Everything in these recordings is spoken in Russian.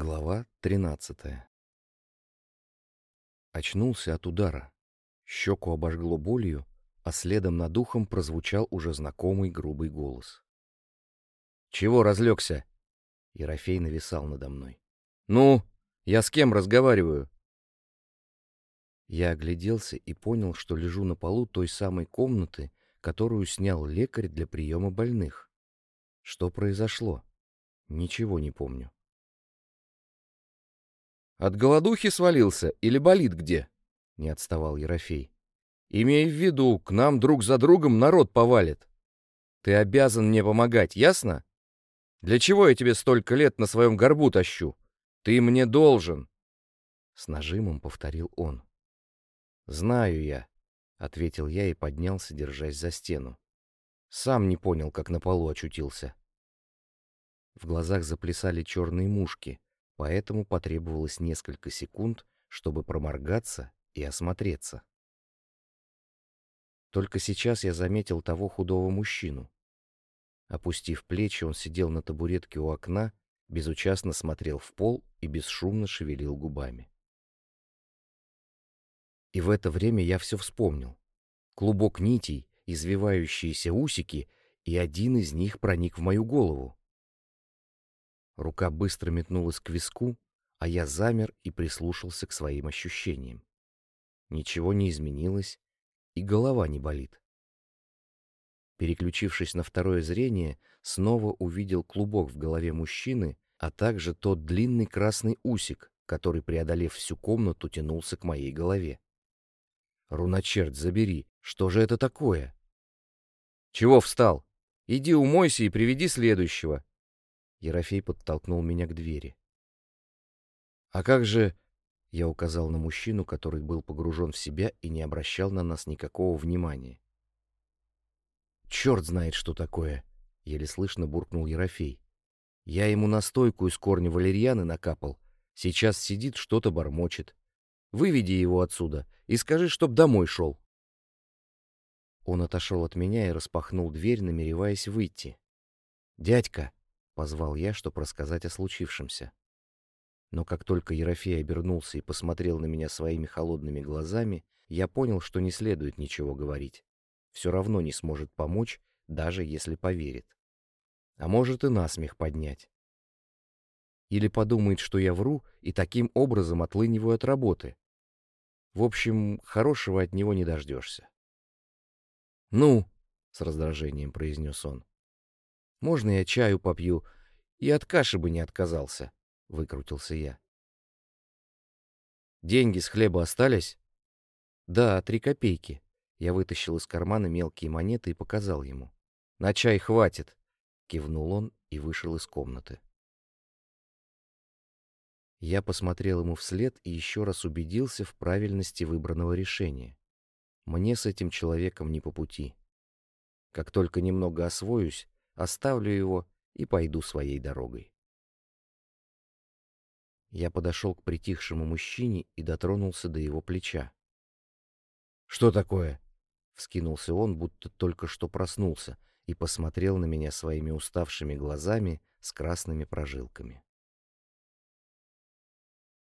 Глава 13 Очнулся от удара. Щеку обожгло болью, а следом над ухом прозвучал уже знакомый грубый голос. «Чего разлегся?» Ерофей нависал надо мной. «Ну, я с кем разговариваю?» Я огляделся и понял, что лежу на полу той самой комнаты, которую снял лекарь для приема больных. Что произошло? Ничего не помню. От голодухи свалился или болит где? Не отставал Ерофей. Имей в виду, к нам друг за другом народ повалит. Ты обязан мне помогать, ясно? Для чего я тебе столько лет на своем горбу тащу? Ты мне должен. С нажимом повторил он. Знаю я, ответил я и поднялся, держась за стену. Сам не понял, как на полу очутился. В глазах заплясали черные мушки, поэтому потребовалось несколько секунд, чтобы проморгаться и осмотреться. Только сейчас я заметил того худого мужчину. Опустив плечи, он сидел на табуретке у окна, безучастно смотрел в пол и бесшумно шевелил губами. И в это время я все вспомнил. Клубок нитей, извивающиеся усики, и один из них проник в мою голову. Рука быстро метнулась к виску, а я замер и прислушался к своим ощущениям. Ничего не изменилось, и голова не болит. Переключившись на второе зрение, снова увидел клубок в голове мужчины, а также тот длинный красный усик, который, преодолев всю комнату, тянулся к моей голове. Руночерт, забери, что же это такое? Чего встал? Иди умойся и приведи следующего, Ерофей подтолкнул меня к двери. «А как же...» — я указал на мужчину, который был погружен в себя и не обращал на нас никакого внимания. «Черт знает, что такое!» — еле слышно буркнул Ерофей. «Я ему настойку из корня валерьяны накапал. Сейчас сидит, что-то бормочет. Выведи его отсюда и скажи, чтоб домой шел». Он отошел от меня и распахнул дверь, намереваясь выйти. «Дядька!» Позвал я, чтобы рассказать о случившемся. Но как только Ерофей обернулся и посмотрел на меня своими холодными глазами, я понял, что не следует ничего говорить. Все равно не сможет помочь, даже если поверит. А может и насмех поднять. Или подумает, что я вру, и таким образом отлыниваю от работы. В общем, хорошего от него не дождешься. «Ну!» — с раздражением произнес он. Можно я чаю попью? И от каши бы не отказался, — выкрутился я. Деньги с хлеба остались? Да, три копейки. Я вытащил из кармана мелкие монеты и показал ему. На чай хватит, — кивнул он и вышел из комнаты. Я посмотрел ему вслед и еще раз убедился в правильности выбранного решения. Мне с этим человеком не по пути. Как только немного освоюсь, оставлю его и пойду своей дорогой. Я подошел к притихшему мужчине и дотронулся до его плеча. «Что такое?» — вскинулся он, будто только что проснулся, и посмотрел на меня своими уставшими глазами с красными прожилками.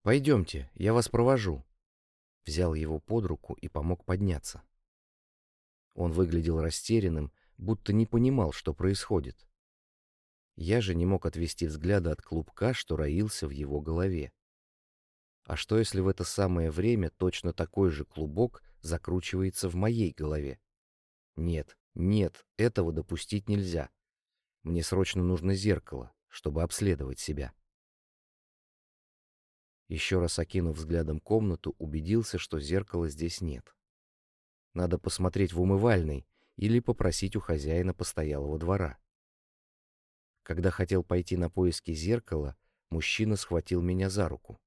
«Пойдемте, я вас провожу», — взял его под руку и помог подняться. Он выглядел растерянным, будто не понимал, что происходит. Я же не мог отвести взгляда от клубка, что роился в его голове. А что, если в это самое время точно такой же клубок закручивается в моей голове? Нет, нет, этого допустить нельзя. Мне срочно нужно зеркало, чтобы обследовать себя. Еще раз окинув взглядом комнату, убедился, что зеркала здесь нет. Надо посмотреть в умывальной, или попросить у хозяина постоялого двора. Когда хотел пойти на поиски зеркала, мужчина схватил меня за руку.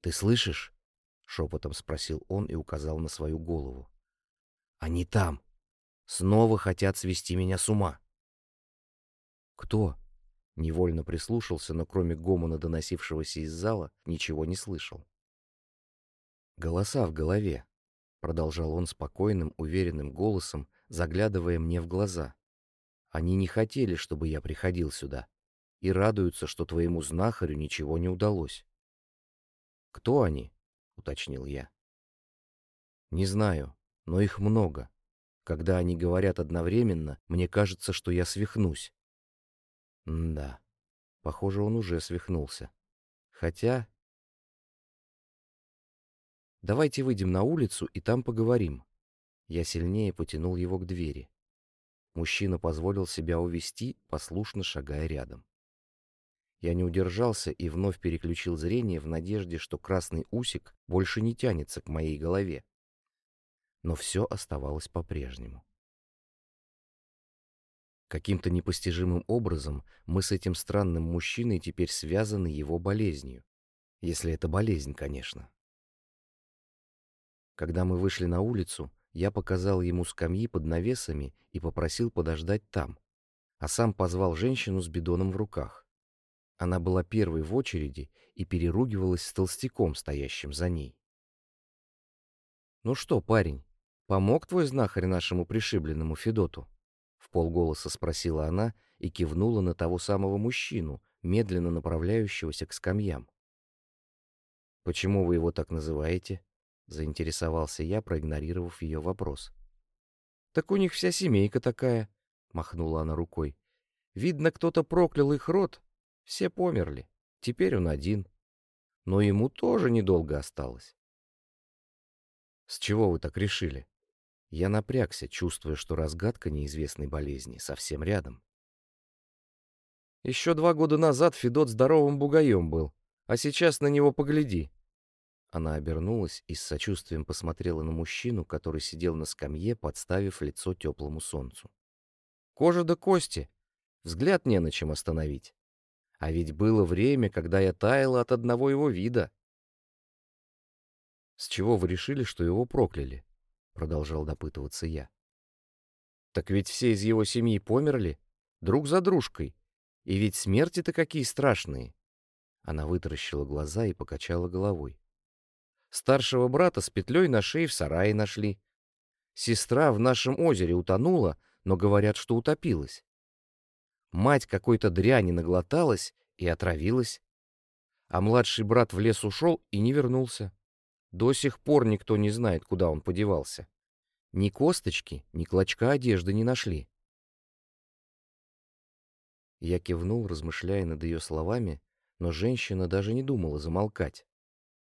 «Ты слышишь?» — шепотом спросил он и указал на свою голову. «Они там! Снова хотят свести меня с ума!» «Кто?» — невольно прислушался, но кроме гомона, доносившегося из зала, ничего не слышал. Голоса в голове, продолжал он спокойным, уверенным голосом, заглядывая мне в глаза. Они не хотели, чтобы я приходил сюда. и радуются, что твоему знахарю ничего не удалось. «Кто они?» — уточнил я. «Не знаю, но их много. Когда они говорят одновременно, мне кажется, что я свихнусь». М да, похоже, он уже свихнулся. Хотя... «Давайте выйдем на улицу и там поговорим». Я сильнее потянул его к двери. Мужчина позволил себя увести, послушно шагая рядом. Я не удержался и вновь переключил зрение в надежде, что красный усик больше не тянется к моей голове. Но все оставалось по-прежнему. Каким-то непостижимым образом мы с этим странным мужчиной теперь связаны его болезнью. Если это болезнь, конечно. Когда мы вышли на улицу, я показал ему скамьи под навесами и попросил подождать там, а сам позвал женщину с бидоном в руках. Она была первой в очереди и переругивалась с толстяком, стоящим за ней. «Ну что, парень, помог твой знахарь нашему пришибленному Федоту?» В полголоса спросила она и кивнула на того самого мужчину, медленно направляющегося к скамьям. «Почему вы его так называете?» — заинтересовался я, проигнорировав ее вопрос. «Так у них вся семейка такая», — махнула она рукой. «Видно, кто-то проклял их род, все померли. Теперь он один. Но ему тоже недолго осталось. С чего вы так решили? Я напрягся, чувствуя, что разгадка неизвестной болезни совсем рядом. Еще два года назад Федот здоровым бугаем был, а сейчас на него погляди. Она обернулась и с сочувствием посмотрела на мужчину, который сидел на скамье, подставив лицо теплому солнцу. Кожа до кости. Взгляд не на чем остановить. А ведь было время, когда я таяла от одного его вида. «С чего вы решили, что его прокляли?» — продолжал допытываться я. «Так ведь все из его семьи померли, друг за дружкой. И ведь смерти-то какие страшные!» Она вытаращила глаза и покачала головой. «Старшего брата с петлей на шее в сарае нашли. Сестра в нашем озере утонула, но говорят, что утопилась. Мать какой-то дряни наглоталась и отравилась. А младший брат в лес ушел и не вернулся. До сих пор никто не знает, куда он подевался. Ни косточки, ни клочка одежды не нашли. Я кивнул, размышляя над ее словами, но женщина даже не думала замолкать.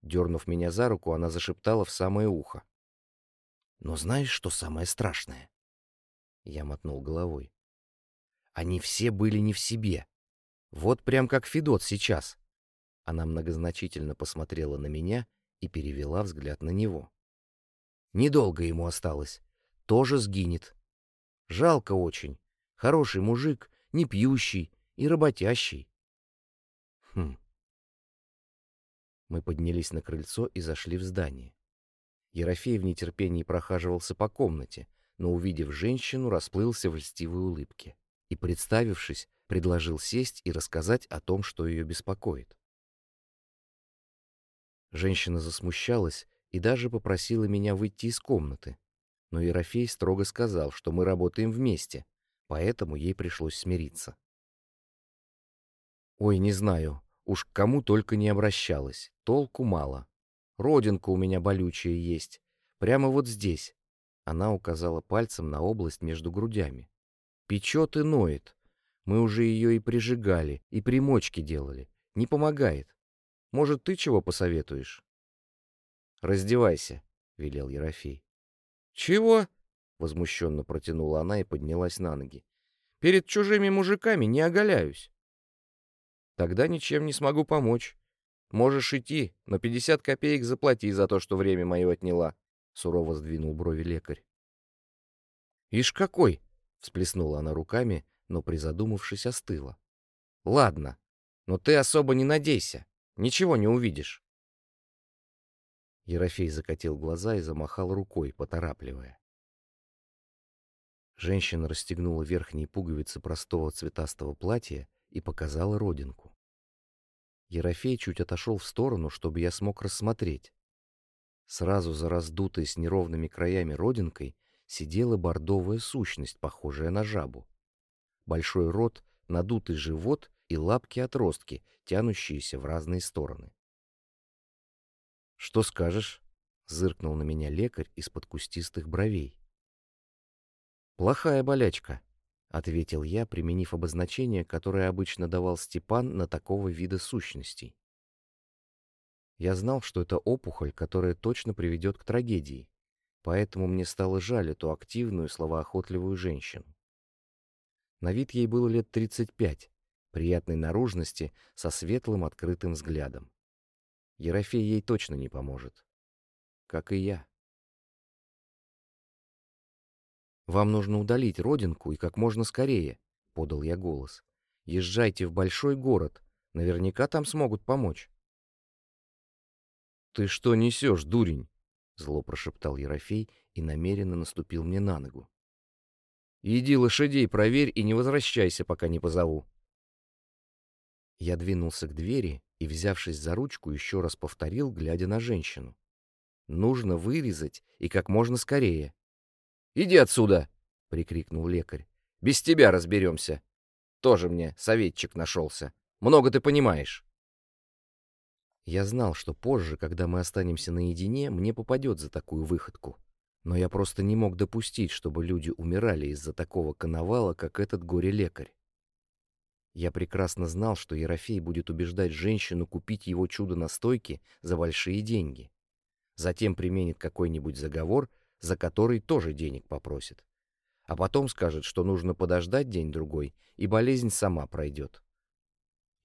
Дернув меня за руку, она зашептала в самое ухо. «Но знаешь, что самое страшное?» Я мотнул головой. Они все были не в себе. Вот прям как Федот сейчас. Она многозначительно посмотрела на меня и перевела взгляд на него. Недолго ему осталось. Тоже сгинет. Жалко очень. Хороший мужик, не пьющий и работящий. Мы поднялись на крыльцо и зашли в здание. Ерофей в нетерпении прохаживался по комнате, но, увидев женщину, расплылся в льстивой улыбке и, представившись, предложил сесть и рассказать о том, что ее беспокоит. Женщина засмущалась и даже попросила меня выйти из комнаты, но Ерофей строго сказал, что мы работаем вместе, поэтому ей пришлось смириться. Ой, не знаю, уж к кому только не обращалась, толку мало. Родинка у меня болючая есть, прямо вот здесь. Она указала пальцем на область между грудями. Печет и ноет. Мы уже ее и прижигали, и примочки делали. Не помогает. Может, ты чего посоветуешь? «Раздевайся», — велел Ерофей. «Чего?» — возмущенно протянула она и поднялась на ноги. «Перед чужими мужиками не оголяюсь». «Тогда ничем не смогу помочь. Можешь идти, но пятьдесят копеек заплати за то, что время мое отняла», — сурово сдвинул брови лекарь. «Ишь какой!» Всплеснула она руками, но, призадумавшись, остыла. «Ладно, но ты особо не надейся. Ничего не увидишь». Ерофей закатил глаза и замахал рукой, поторапливая. Женщина расстегнула верхние пуговицы простого цветастого платья и показала родинку. Ерофей чуть отошел в сторону, чтобы я смог рассмотреть. Сразу за раздутой с неровными краями родинкой сидела бордовая сущность, похожая на жабу. Большой рот, надутый живот и лапки-отростки, тянущиеся в разные стороны. «Что скажешь?» — зыркнул на меня лекарь из-под кустистых бровей. «Плохая болячка», — ответил я, применив обозначение, которое обычно давал Степан на такого вида сущностей. Я знал, что это опухоль, которая точно приведет к трагедии, поэтому мне стало жаль эту активную, словоохотливую женщину. На вид ей было лет 35, приятной наружности, со светлым открытым взглядом. Ерофей ей точно не поможет. Как и я. «Вам нужно удалить родинку и как можно скорее», — подал я голос. «Езжайте в большой город. Наверняка там смогут помочь». «Ты что несешь, дурень?» — зло прошептал Ерофей и намеренно наступил мне на ногу. «Иди лошадей проверь и не возвращайся, пока не позову». Я двинулся к двери и, взявшись за ручку, еще раз повторил, глядя на женщину. «Нужно вырезать и как можно скорее». «Иди отсюда!» — прикрикнул лекарь. «Без тебя разберемся. Тоже мне советчик нашелся. Много ты понимаешь». Я знал, что позже, когда мы останемся наедине, мне попадет за такую выходку. Но я просто не мог допустить, чтобы люди умирали из-за такого коновала, как этот горе-лекарь. Я прекрасно знал, что Ерофей будет убеждать женщину купить его чудо-настойки за большие деньги. Затем применит какой-нибудь заговор, за который тоже денег попросит. А потом скажет, что нужно подождать день-другой, и болезнь сама пройдет.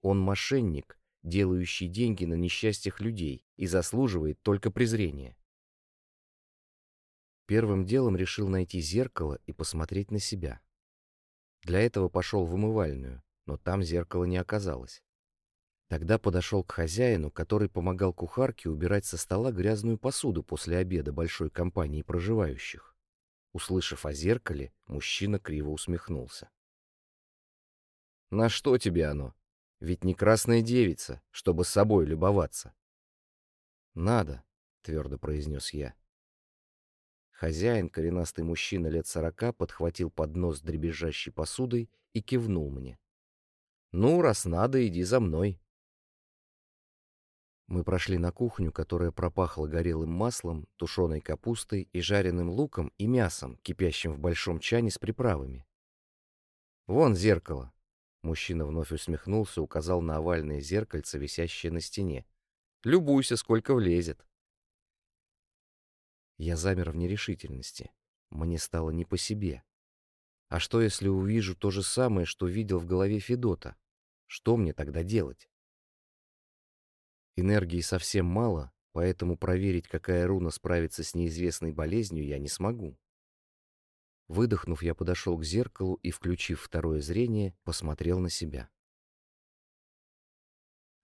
Он мошенник, делающий деньги на несчастьях людей, и заслуживает только презрения. Первым делом решил найти зеркало и посмотреть на себя. Для этого пошел в умывальную, но там зеркала не оказалось. Тогда подошел к хозяину, который помогал кухарке убирать со стола грязную посуду после обеда большой компании проживающих. Услышав о зеркале, мужчина криво усмехнулся. «На что тебе оно? Ведь не красная девица, чтобы с собой любоваться». «Надо», — твердо произнес я. Хозяин, коренастый мужчина лет сорока, подхватил поднос дребезжащей посудой и кивнул мне. «Ну, раз надо, иди за мной». Мы прошли на кухню, которая пропахла горелым маслом, тушеной капустой и жареным луком и мясом, кипящим в большом чане с приправами. «Вон зеркало!» Мужчина вновь усмехнулся, указал на овальное зеркальце, висящее на стене. «Любуйся, сколько влезет!» Я замер в нерешительности. Мне стало не по себе. А что, если увижу то же самое, что видел в голове Федота? Что мне тогда делать? Энергии совсем мало, поэтому проверить, какая руна справится с неизвестной болезнью, я не смогу. Выдохнув, я подошел к зеркалу и, включив второе зрение, посмотрел на себя.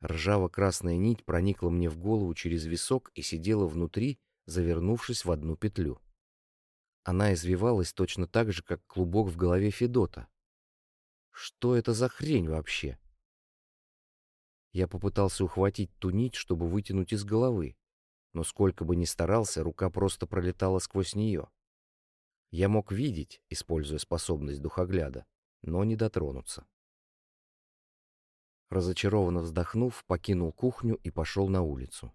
Ржаво-красная нить проникла мне в голову через висок и сидела внутри, завернувшись в одну петлю. Она извивалась точно так же, как клубок в голове Федота. Что это за хрень вообще? Я попытался ухватить ту нить, чтобы вытянуть из головы, но сколько бы ни старался, рука просто пролетала сквозь нее. Я мог видеть, используя способность духогляда, но не дотронуться. Разочарованно вздохнув, покинул кухню и пошел на улицу.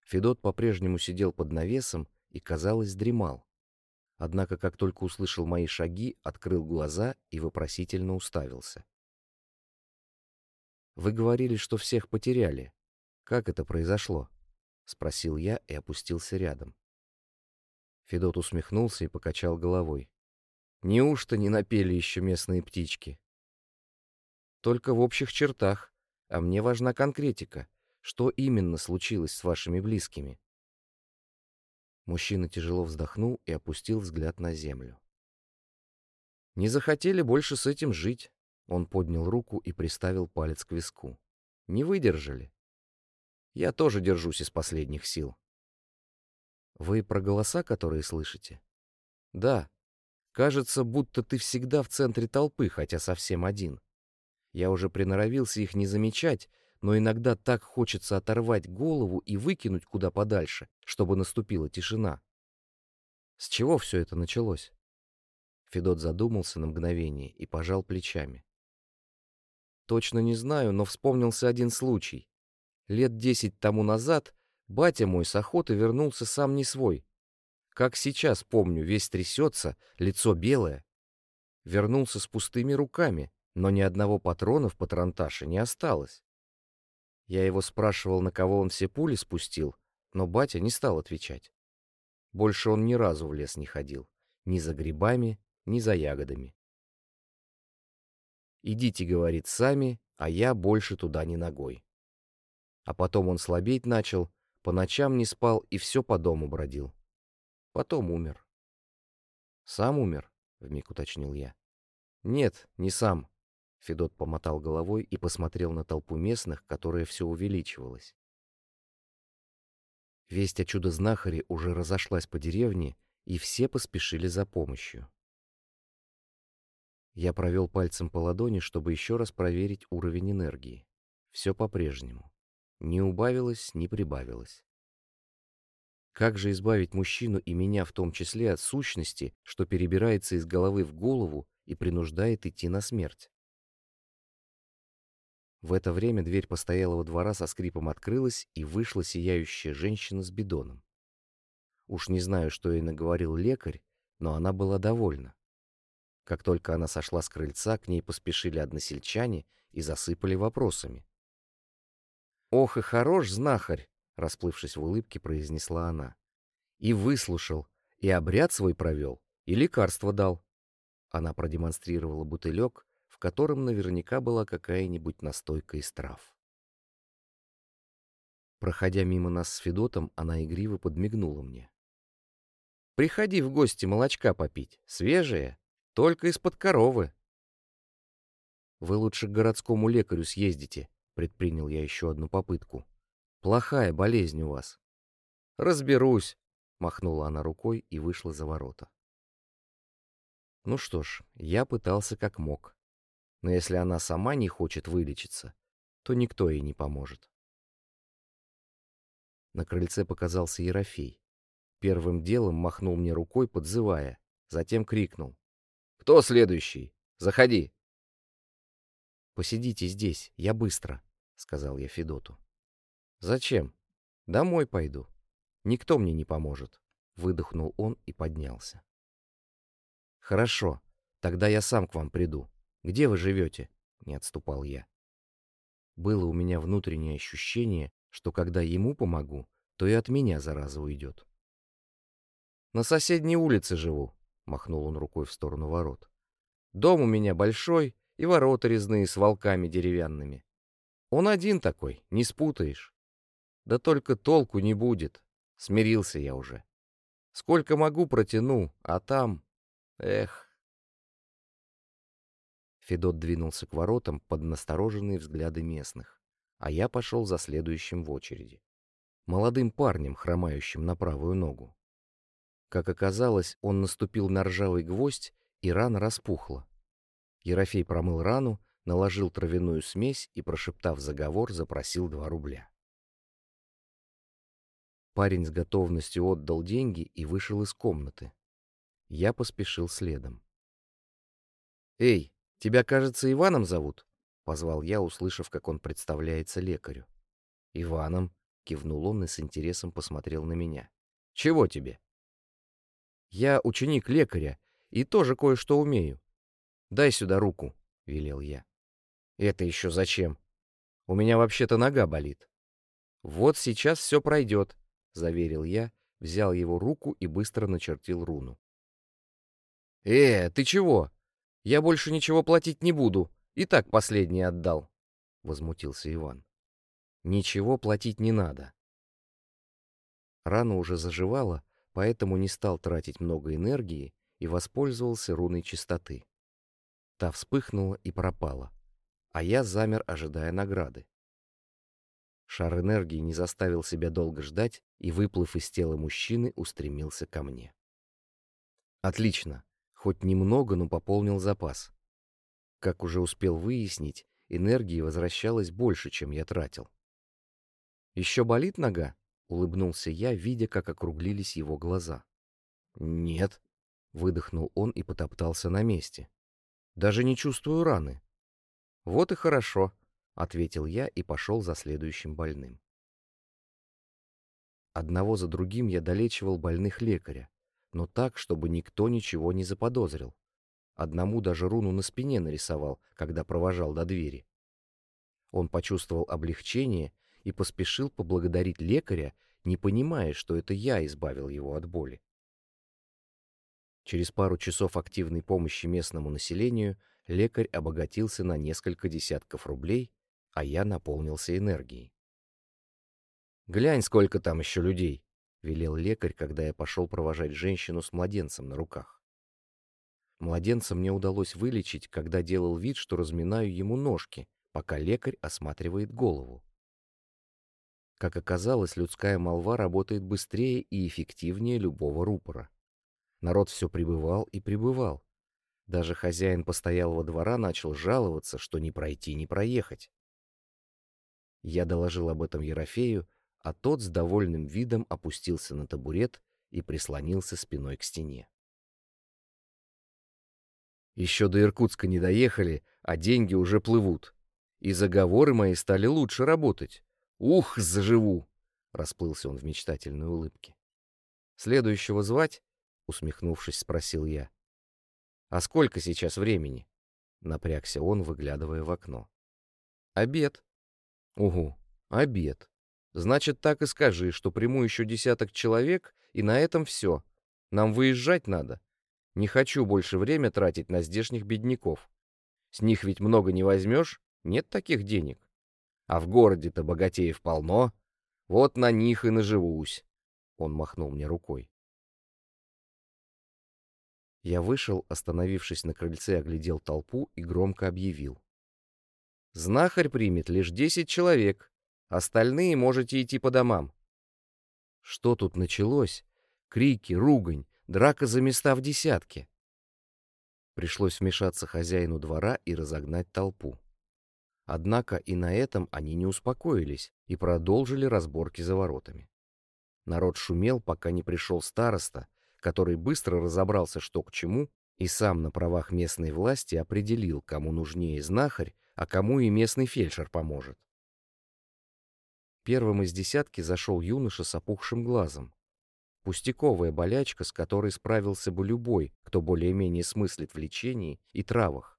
Федот по-прежнему сидел под навесом и, казалось, дремал. Однако, как только услышал мои шаги, открыл глаза и вопросительно уставился. Вы говорили, что всех потеряли. Как это произошло? Спросил я и опустился рядом. Федот усмехнулся и покачал головой. Неужто не напели еще местные птички? Только в общих чертах, а мне важна конкретика. Что именно случилось с вашими близкими? Мужчина тяжело вздохнул и опустил взгляд на землю. Не захотели больше с этим жить. Он поднял руку и приставил палец к виску. Не выдержали. Я тоже держусь из последних сил. Вы про голоса, которые слышите? Да. Кажется, будто ты всегда в центре толпы, хотя совсем один. Я уже приноровился их не замечать, но иногда так хочется оторвать голову и выкинуть куда подальше, чтобы наступила тишина. С чего все это началось? Федот задумался на мгновение и пожал плечами. Точно не знаю, но вспомнился один случай. Лет десять тому назад батя мой с охоты вернулся сам не свой. Как сейчас помню, весь трясется, лицо белое. Вернулся с пустыми руками, но ни одного патрона в патронташе не осталось. Я его спрашивал, на кого он все пули спустил, но батя не стал отвечать. Больше он ни разу в лес не ходил, ни за грибами, ни за ягодами. «Идите, — говорит, — сами, а я больше туда не ногой». А потом он слабеть начал, по ночам не спал и все по дому бродил. Потом умер. «Сам умер?» — вмиг уточнил я. «Нет, не сам». Федот помотал головой и посмотрел на толпу местных, которая все увеличивалась. Весть о чудо-знахаре уже разошлась по деревне, и все поспешили за помощью. Я провел пальцем по ладони, чтобы еще раз проверить уровень энергии. Все по-прежнему. Не убавилось, не прибавилось. Как же избавить мужчину и меня в том числе от сущности, что перебирается из головы в голову и принуждает идти на смерть? В это время дверь постоялого двора со скрипом открылась, и вышла сияющая женщина с бидоном. Уж не знаю, что ей наговорил лекарь, но она была довольна. Как только она сошла с крыльца, к ней поспешили односельчане и засыпали вопросами. «Ох и хорош знахарь!» — расплывшись в улыбке, произнесла она. «И выслушал, и обряд свой провел, и лекарство дал». Она продемонстрировала бутылек, в котором наверняка была какая-нибудь настойка из трав. Проходя мимо нас с Федотом, она игриво подмигнула мне. «Приходи в гости молочка попить, свежее, только из-под коровы. Вы лучше к городскому лекарю съездите, предпринял я еще одну попытку. Плохая болезнь у вас. Разберусь, махнула она рукой и вышла за ворота. Ну что ж, я пытался как мог. Но если она сама не хочет вылечиться, то никто ей не поможет. На крыльце показался Ерофей. Первым делом махнул мне рукой, подзывая, затем крикнул. «Кто следующий? Заходи!» «Посидите здесь, я быстро», — сказал я Федоту. «Зачем? Домой пойду. Никто мне не поможет», — выдохнул он и поднялся. «Хорошо, тогда я сам к вам приду. Где вы живете?» — не отступал я. Было у меня внутреннее ощущение, что когда ему помогу, то и от меня зараза уйдет. «На соседней улице живу», — махнул он рукой в сторону ворот. «Дом у меня большой, и ворота резные с волками деревянными. Он один такой, не спутаешь. Да только толку не будет, смирился я уже. Сколько могу протяну, а там... Эх...» Федот двинулся к воротам под настороженные взгляды местных, а я пошел за следующим в очереди. Молодым парнем, хромающим на правую ногу. Как оказалось, он наступил на ржавый гвоздь, и рана распухла. Ерофей промыл рану, наложил травяную смесь и, прошептав заговор, запросил два рубля. Парень с готовностью отдал деньги и вышел из комнаты. Я поспешил следом. «Эй, тебя, кажется, Иваном зовут?» — позвал я, услышав, как он представляется лекарю. «Иваном», — кивнул он и с интересом посмотрел на меня. «Чего тебе?» Я ученик лекаря и тоже кое-что умею. Дай сюда руку, — велел я. Это еще зачем? У меня вообще-то нога болит. Вот сейчас все пройдет, — заверил я, взял его руку и быстро начертил руну. «Э, ты чего? Я больше ничего платить не буду. И так последний отдал», — возмутился Иван. «Ничего платить не надо». Рана уже заживала, поэтому не стал тратить много энергии и воспользовался руной чистоты. Та вспыхнула и пропала, а я замер, ожидая награды. Шар энергии не заставил себя долго ждать и, выплыв из тела мужчины, устремился ко мне. Отлично, хоть немного, но пополнил запас. Как уже успел выяснить, энергии возвращалось больше, чем я тратил. «Еще болит нога?» — улыбнулся я, видя, как округлились его глаза. «Нет», — выдохнул он и потоптался на месте. «Даже не чувствую раны». «Вот и хорошо», — ответил я и пошел за следующим больным. Одного за другим я долечивал больных лекаря, но так, чтобы никто ничего не заподозрил. Одному даже руну на спине нарисовал, когда провожал до двери. Он почувствовал облегчение и поспешил поблагодарить лекаря, не понимая, что это я избавил его от боли. Через пару часов активной помощи местному населению лекарь обогатился на несколько десятков рублей, а я наполнился энергией. «Глянь, сколько там еще людей!» — велел лекарь, когда я пошел провожать женщину с младенцем на руках. Младенца мне удалось вылечить, когда делал вид, что разминаю ему ножки, пока лекарь осматривает голову. Как оказалось, людская молва работает быстрее и эффективнее любого рупора. Народ все прибывал и прибывал. Даже хозяин постоялого двора начал жаловаться, что не пройти, не проехать. Я доложил об этом Ерофею, а тот с довольным видом опустился на табурет и прислонился спиной к стене. Еще до Иркутска не доехали, а деньги уже плывут. И заговоры мои стали лучше работать. Ух, заживу! Расплылся он в мечтательной улыбке. Следующего звать? Усмехнувшись, спросил я. А сколько сейчас времени? Напрягся он, выглядывая в окно. Обед. Угу, обед. Значит, так и скажи, что приму еще десяток человек, и на этом все. Нам выезжать надо. Не хочу больше время тратить на здешних бедняков. С них ведь много не возьмешь, нет таких денег. А в городе-то богатеев полно. Вот на них и наживусь. Он махнул мне рукой. Я вышел, остановившись на крыльце, оглядел толпу и громко объявил. «Знахарь примет лишь десять человек. Остальные можете идти по домам». Что тут началось? Крики, ругань, Драка за места в десятке. Пришлось вмешаться хозяину двора и разогнать толпу. Однако и на этом они не успокоились и продолжили разборки за воротами. Народ шумел, пока не пришел староста, который быстро разобрался, что к чему, и сам на правах местной власти определил, кому нужнее знахарь, а кому и местный фельдшер поможет. Первым из десятки зашел юноша с опухшим глазом, Пустяковая болячка, с которой справился бы любой, кто более-менее смыслит в лечении и травах.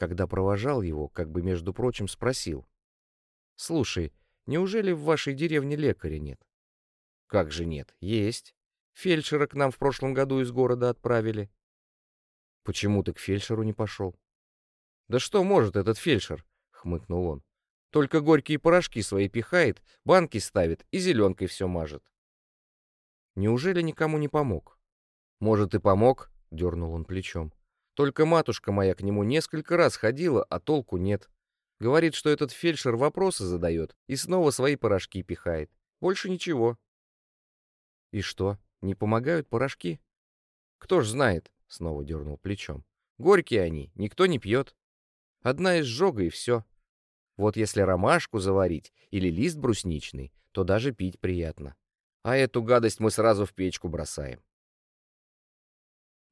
Когда провожал его, как бы, между прочим, спросил. «Слушай, неужели в вашей деревне лекаря нет?» «Как же нет? Есть. Фельдшера к нам в прошлом году из города отправили». «Почему ты к фельдшеру не пошел?» «Да что может этот фельдшер?» — хмыкнул он. «Только горькие порошки свои пихает, банки ставит и зеленкой все мажет». Неужели никому не помог? Может, и помог, дернул он плечом. Только матушка моя к нему несколько раз ходила, а толку нет. Говорит, что этот фельдшер вопросы задает и снова свои порошки пихает. Больше ничего. И что, не помогают порошки? Кто ж знает, снова дернул плечом. Горькие они, никто не пьет. Одна изжога и все. Вот если ромашку заварить или лист брусничный, то даже пить приятно а эту гадость мы сразу в печку бросаем.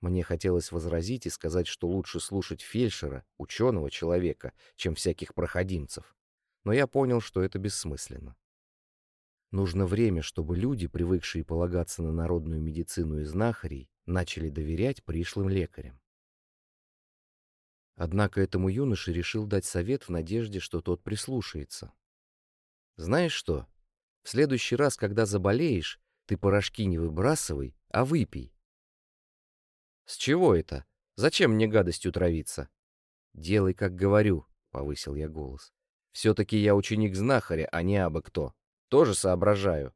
Мне хотелось возразить и сказать, что лучше слушать фельдшера, ученого человека, чем всяких проходимцев. Но я понял, что это бессмысленно. Нужно время, чтобы люди, привыкшие полагаться на народную медицину и знахарей, начали доверять пришлым лекарям. Однако этому юноше решил дать совет в надежде, что тот прислушается. «Знаешь что?» В следующий раз, когда заболеешь, ты порошки не выбрасывай, а выпей. С чего это? Зачем мне гадостью травиться? Делай, как говорю, повысил я голос. Все-таки я ученик знахаря, а не абы кто. Тоже соображаю.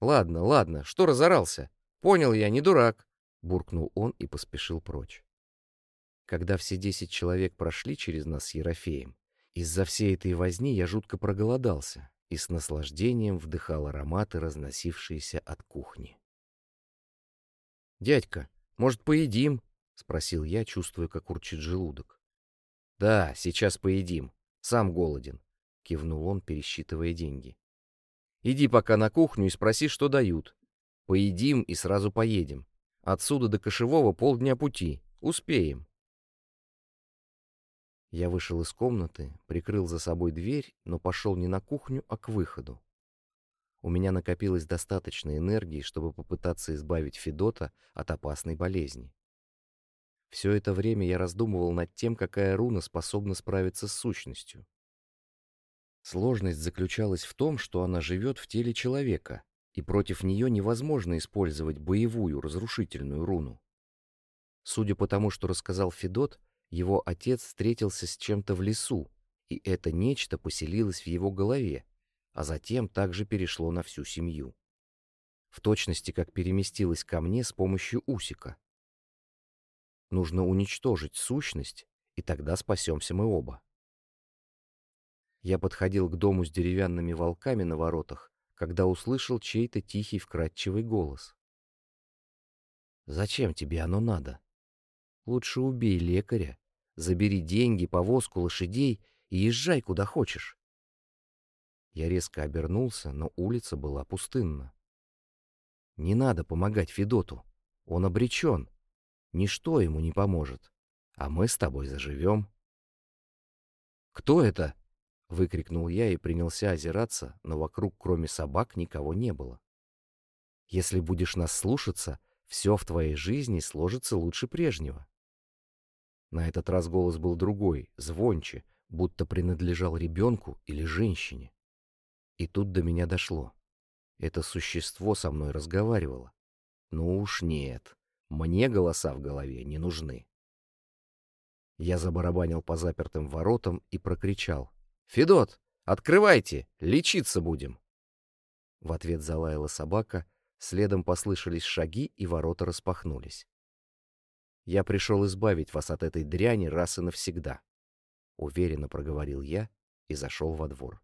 Ладно, ладно, что разорался? Понял я, не дурак, буркнул он и поспешил прочь. Когда все десять человек прошли через нас с Ерофеем, из-за всей этой возни я жутко проголодался и с наслаждением вдыхал ароматы, разносившиеся от кухни. «Дядька, может, поедим?» — спросил я, чувствуя, как урчит желудок. «Да, сейчас поедим. Сам голоден», — кивнул он, пересчитывая деньги. «Иди пока на кухню и спроси, что дают. Поедим и сразу поедем. Отсюда до Кошевого полдня пути. Успеем». Я вышел из комнаты, прикрыл за собой дверь, но пошел не на кухню, а к выходу. У меня накопилось достаточно энергии, чтобы попытаться избавить Федота от опасной болезни. Все это время я раздумывал над тем, какая руна способна справиться с сущностью. Сложность заключалась в том, что она живет в теле человека, и против нее невозможно использовать боевую разрушительную руну. Судя по тому, что рассказал Федот, его отец встретился с чем-то в лесу, и это нечто поселилось в его голове, а затем также перешло на всю семью. В точности, как переместилось ко мне с помощью усика. Нужно уничтожить сущность, и тогда спасемся мы оба. Я подходил к дому с деревянными волками на воротах, когда услышал чей-то тихий вкрадчивый голос. «Зачем тебе оно надо? Лучше убей лекаря, забери деньги, повозку, лошадей и езжай куда хочешь. Я резко обернулся, но улица была пустынна. Не надо помогать Федоту. Он обречен. Ничто ему не поможет. А мы с тобой заживем. «Кто это?» — выкрикнул я и принялся озираться, но вокруг, кроме собак, никого не было. «Если будешь нас слушаться, все в твоей жизни сложится лучше прежнего». На этот раз голос был другой, звонче, будто принадлежал ребенку или женщине. И тут до меня дошло. Это существо со мной разговаривало. Ну уж нет, мне голоса в голове не нужны. Я забарабанил по запертым воротам и прокричал. «Федот, открывайте, лечиться будем!» В ответ залаяла собака, следом послышались шаги, и ворота распахнулись. «Я пришел избавить вас от этой дряни раз и навсегда», — уверенно проговорил я и зашел во двор.